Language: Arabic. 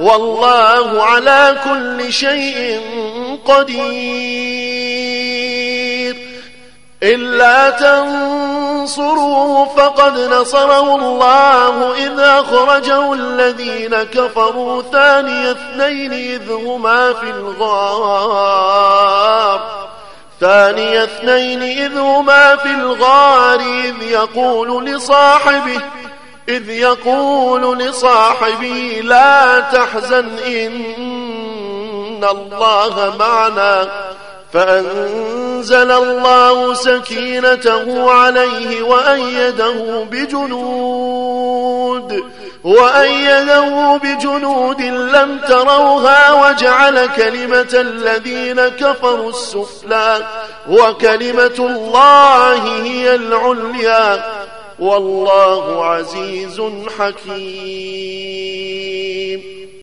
والله على كل شيء قدير. إلا تنصروه فقد نصره الله إذ أخرجه الذين كفروا ثاني اثنين إذ هما في الغار. ثاني اثنين إذ هما في الغار إذ يقول لصاحبه إذ يقول لصاحبه لا تحزن إن الله معنا. فأنزل الله سكينته عليه وأيده بجنود وأيده بجنود لم تروها وجعل كلمة الذين كفروا السفلى وكلمة الله هي العليا. والله عزيز حكيم.